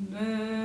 Ne